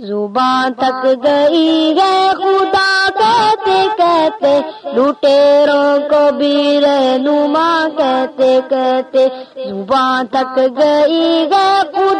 زبان تک گئی ہے خدا کہتے کہتے لٹیروں کو بھی رہنما کہتے کہتے، زبان تک گئی ہے خدا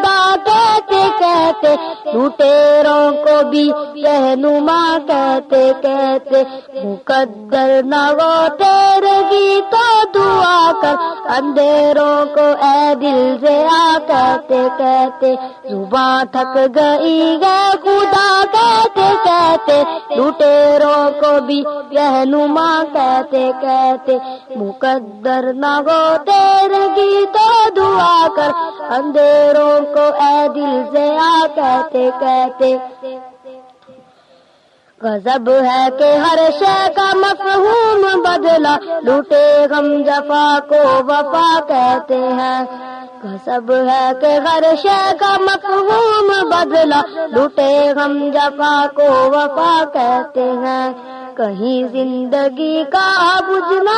کہتے لٹیروں کو بھی رہنما کہتے کہتے مقدر نہ وہ تیرے گی تو دعا کر اندھیروں کو اے دل سے آ کہتے کہتے زبان تھک گئی گئے خدا کہتے کہتے لٹیروں کو بھی رہنما کہتے کہتے مقدر نہ ہو تیرے گی تو دعا کر اندھیروں کو اے دل سے آ کہتے کہتے۔ غضب ہے کہ ہر شے کا مفہوم بدلا، لوٹے غم جفا کو وفا کہتے ہیں۔ غضب ہے کہ ہر شے کا مفہوم بدلا، لوٹے غم جفا کو وفا کہتے ہیں۔ کہیں زندگی کا بجنا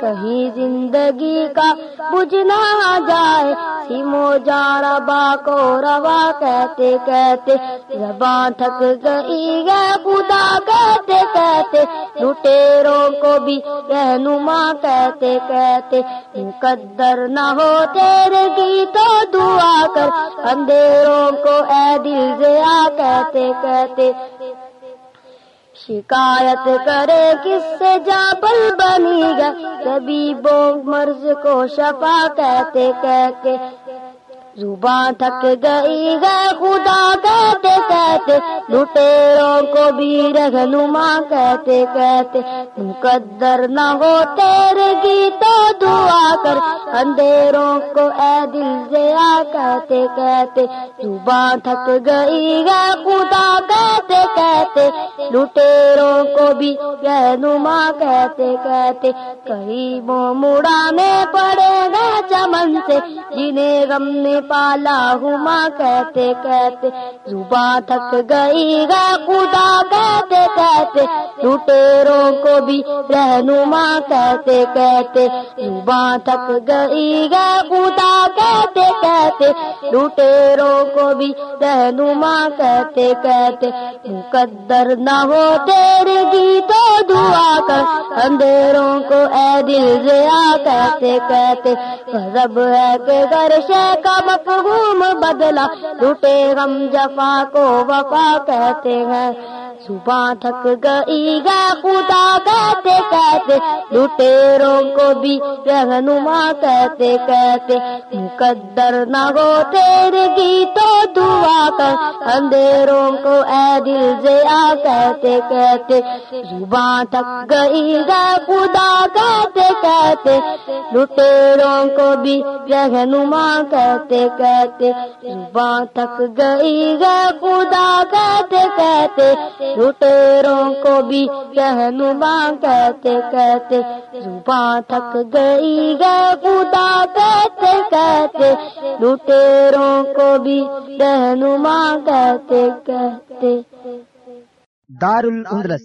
کہیں زندگی کا بجنا جائے۔ سیمو جارا با کو روا کہتے کہتے، زبان تھک گئی ہے خدا کہتے کہتے۔ لٹیروں کو بھی رہنما کہتے کہتے، مقدر نہ ہو تیرے کی تو دعا کر۔ اندھیروں کو اے دل سے آ کہتے کہتے شکایت کرے کس سے جابل بنی گا؟ کبھی بو مرض کو شفا کہتے کہتے زبان تھک گئی گئے خدا کہتے کہتے لٹیروں کو بھی رہنما کہتے کہتے، مقدر نہ ہو تیرے تو دعا کر، اندھیروں کو اے دل سے آ کہتے کہتے، زبان تھک گئی گئے خدا کہتے کہتے لٹیروں کو بھی رہنما کہتے کہتے کہیں وہ مڑانے پڑے گا چمن سے، جنہیں غم نے پالا ہما کہتے کہتے زبان تھک گئی گا خدا کہتے کہتے لٹیروں کو بھی رہنما کہتے کہتے زبان تھک گئی گا خدا کہتے کہتے لٹیروں کو بھی رہنما کہتے کہتے، مقدر نہ ہو تیرے گی اندھیروں کو اے دل ضیا کہتے کہتے، غضب ہے کہ گھر شے کا مفہوم بدلا، لوٹے غم جفا کو وفا کہتے ہیں۔ صبح تھک گئی گا خدا کہتے کہتے لٹیروں کو بھی رہنما کہتے کہتے مقدر نہ ہو تیرے گی تو دعا کر اندھیروں کو اے دل سے آ کہتے کہتے زبان تھک گئی گا خدا کہتے کہتے لٹیروں کو بھی رہنما کہتے کہتے زبان تھک گئی گا خدا کہتے کہتے لٹیروں کو بھی رہنما کہتے کہتے زبان تھک گئی گا خدا کہتے کہتے لٹیروں کو بھی رہنما کہتے کہتے۔ دار الاندلس